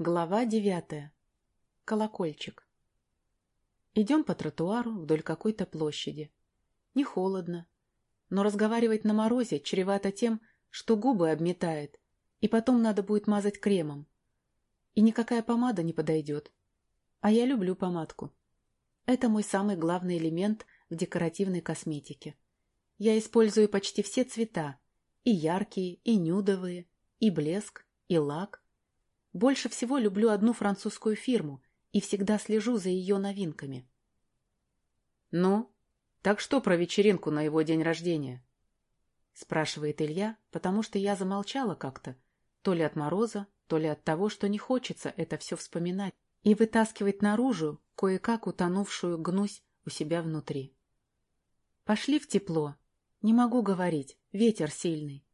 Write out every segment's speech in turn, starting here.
Глава девятая. Колокольчик. Идем по тротуару вдоль какой-то площади. Не холодно, но разговаривать на морозе чревато тем, что губы обметает, и потом надо будет мазать кремом. И никакая помада не подойдет. А я люблю помадку. Это мой самый главный элемент в декоративной косметике. Я использую почти все цвета, и яркие, и нюдовые, и блеск, и лак – больше всего люблю одну французскую фирму и всегда слежу за ее новинками. «Ну, так что про вечеринку на его день рождения?» спрашивает Илья, потому что я замолчала как-то, то ли от мороза, то ли от того, что не хочется это все вспоминать и вытаскивать наружу кое-как утонувшую гнусь у себя внутри. Пошли в тепло. Не могу говорить, ветер сильный.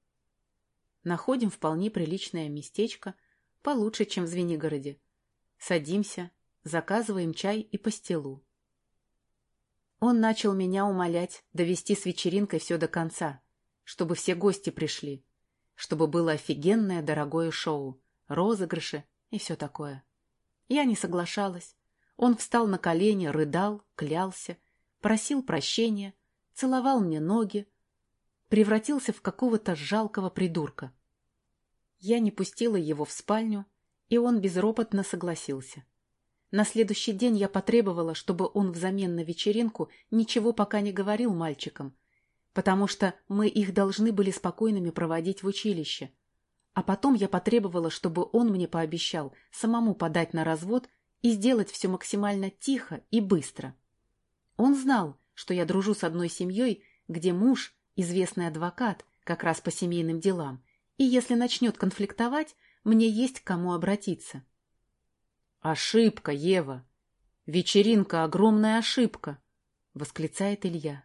Находим вполне приличное местечко, Получше, чем в Звенигороде. Садимся, заказываем чай и пастилу. Он начал меня умолять довести с вечеринкой все до конца, чтобы все гости пришли, чтобы было офигенное дорогое шоу, розыгрыши и все такое. Я не соглашалась. Он встал на колени, рыдал, клялся, просил прощения, целовал мне ноги, превратился в какого-то жалкого придурка. Я не пустила его в спальню, и он безропотно согласился. На следующий день я потребовала, чтобы он взамен на вечеринку ничего пока не говорил мальчикам, потому что мы их должны были спокойными проводить в училище. А потом я потребовала, чтобы он мне пообещал самому подать на развод и сделать все максимально тихо и быстро. Он знал, что я дружу с одной семьей, где муж, известный адвокат, как раз по семейным делам, и если начнет конфликтовать, мне есть к кому обратиться. «Ошибка, Ева! Вечеринка — огромная ошибка!» — восклицает Илья.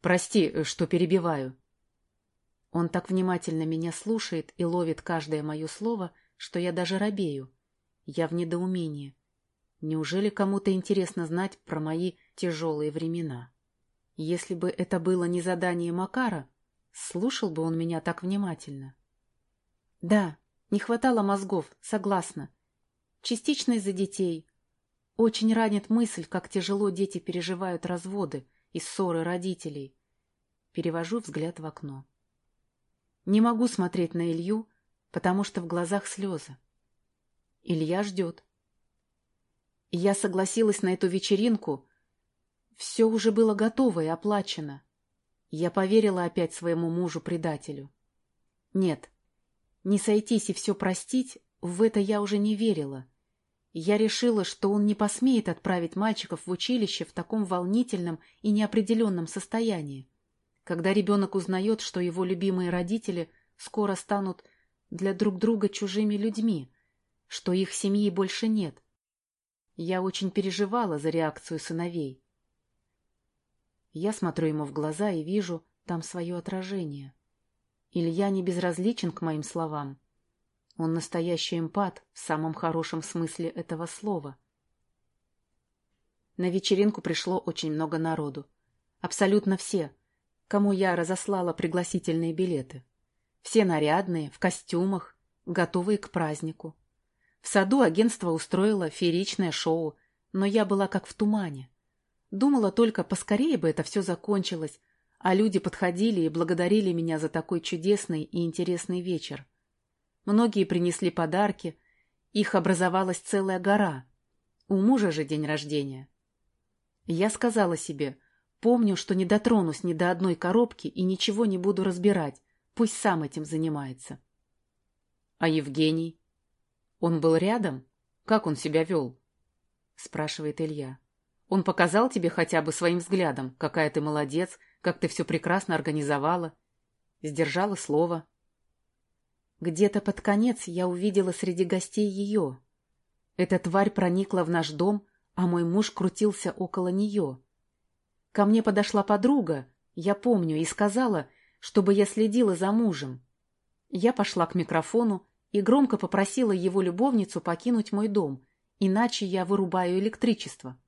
«Прости, что перебиваю». Он так внимательно меня слушает и ловит каждое мое слово, что я даже робею. Я в недоумении. Неужели кому-то интересно знать про мои тяжелые времена? Если бы это было не задание Макара, слушал бы он меня так внимательно. Да, не хватало мозгов, согласна. Частично из-за детей. Очень ранит мысль, как тяжело дети переживают разводы и ссоры родителей. Перевожу взгляд в окно. Не могу смотреть на Илью, потому что в глазах слезы. Илья ждет. я согласилась на эту вечеринку. Все уже было готово и оплачено. Я поверила опять своему мужу-предателю. Нет, не сойтись и все простить, в это я уже не верила. Я решила, что он не посмеет отправить мальчиков в училище в таком волнительном и неопределенном состоянии. Когда ребенок узнает, что его любимые родители скоро станут для друг друга чужими людьми, что их семьи больше нет. Я очень переживала за реакцию сыновей. Я смотрю ему в глаза и вижу там свое отражение. Илья не безразличен к моим словам. Он настоящий эмпат в самом хорошем смысле этого слова. На вечеринку пришло очень много народу. Абсолютно все, кому я разослала пригласительные билеты. Все нарядные, в костюмах, готовые к празднику. В саду агентство устроило фееричное шоу, но я была как в тумане. Думала только, поскорее бы это все закончилось, а люди подходили и благодарили меня за такой чудесный и интересный вечер. Многие принесли подарки, их образовалась целая гора. У мужа же день рождения. Я сказала себе, помню, что не дотронусь ни до одной коробки и ничего не буду разбирать, пусть сам этим занимается. А Евгений? Он был рядом? Как он себя вел? Спрашивает Илья. Он показал тебе хотя бы своим взглядом, какая ты молодец, как ты все прекрасно организовала. Сдержала слово. Где-то под конец я увидела среди гостей ее. Эта тварь проникла в наш дом, а мой муж крутился около нее. Ко мне подошла подруга, я помню, и сказала, чтобы я следила за мужем. Я пошла к микрофону и громко попросила его любовницу покинуть мой дом, иначе я вырубаю электричество.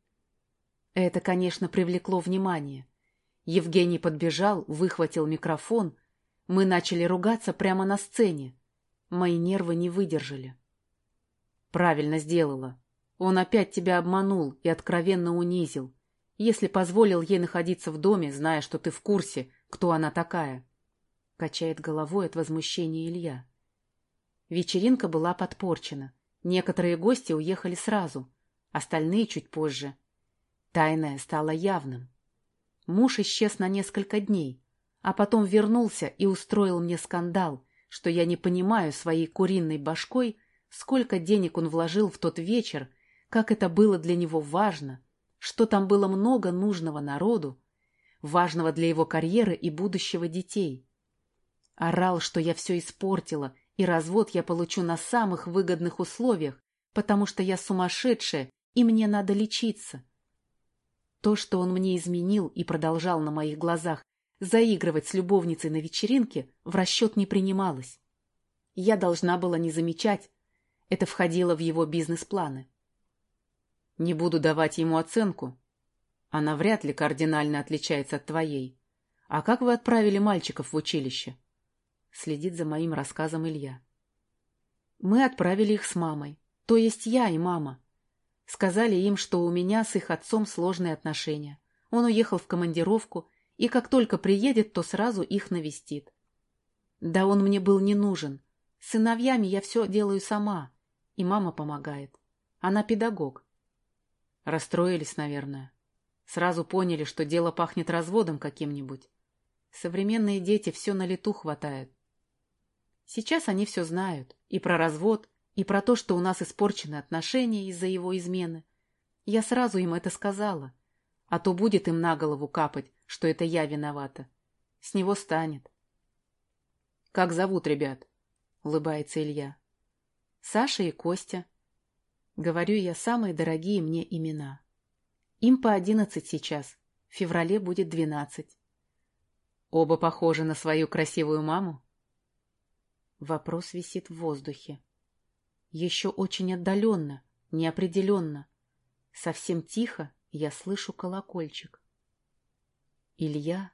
Это, конечно, привлекло внимание. Евгений подбежал, выхватил микрофон. Мы начали ругаться прямо на сцене. Мои нервы не выдержали. Правильно сделала. Он опять тебя обманул и откровенно унизил, если позволил ей находиться в доме, зная, что ты в курсе, кто она такая. Качает головой от возмущения Илья. Вечеринка была подпорчена. Некоторые гости уехали сразу, остальные чуть позже. Тайное стало явным. Муж исчез на несколько дней, а потом вернулся и устроил мне скандал, что я не понимаю своей куриной башкой, сколько денег он вложил в тот вечер, как это было для него важно, что там было много нужного народу, важного для его карьеры и будущего детей. Орал, что я все испортила, и развод я получу на самых выгодных условиях, потому что я сумасшедшая, и мне надо лечиться. То, что он мне изменил и продолжал на моих глазах заигрывать с любовницей на вечеринке, в расчет не принималось. Я должна была не замечать, это входило в его бизнес-планы. Не буду давать ему оценку. Она вряд ли кардинально отличается от твоей. А как вы отправили мальчиков в училище? Следит за моим рассказом Илья. Мы отправили их с мамой, то есть я и мама. Сказали им, что у меня с их отцом сложные отношения. Он уехал в командировку, и как только приедет, то сразу их навестит. Да он мне был не нужен. С сыновьями я все делаю сама, и мама помогает. Она педагог. Расстроились, наверное. Сразу поняли, что дело пахнет разводом каким-нибудь. Современные дети все на лету хватают. Сейчас они все знают. И про развод, и про то, что у нас испорчены отношения из-за его измены. Я сразу им это сказала. А то будет им на голову капать, что это я виновата. С него станет. — Как зовут ребят? — улыбается Илья. — Саша и Костя. Говорю я самые дорогие мне имена. Им по одиннадцать сейчас, в феврале будет двенадцать. Оба похожи на свою красивую маму? Вопрос висит в воздухе. Еще очень отдаленно, неопределенно. Совсем тихо я слышу колокольчик. Илья,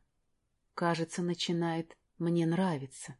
кажется, начинает мне нравиться.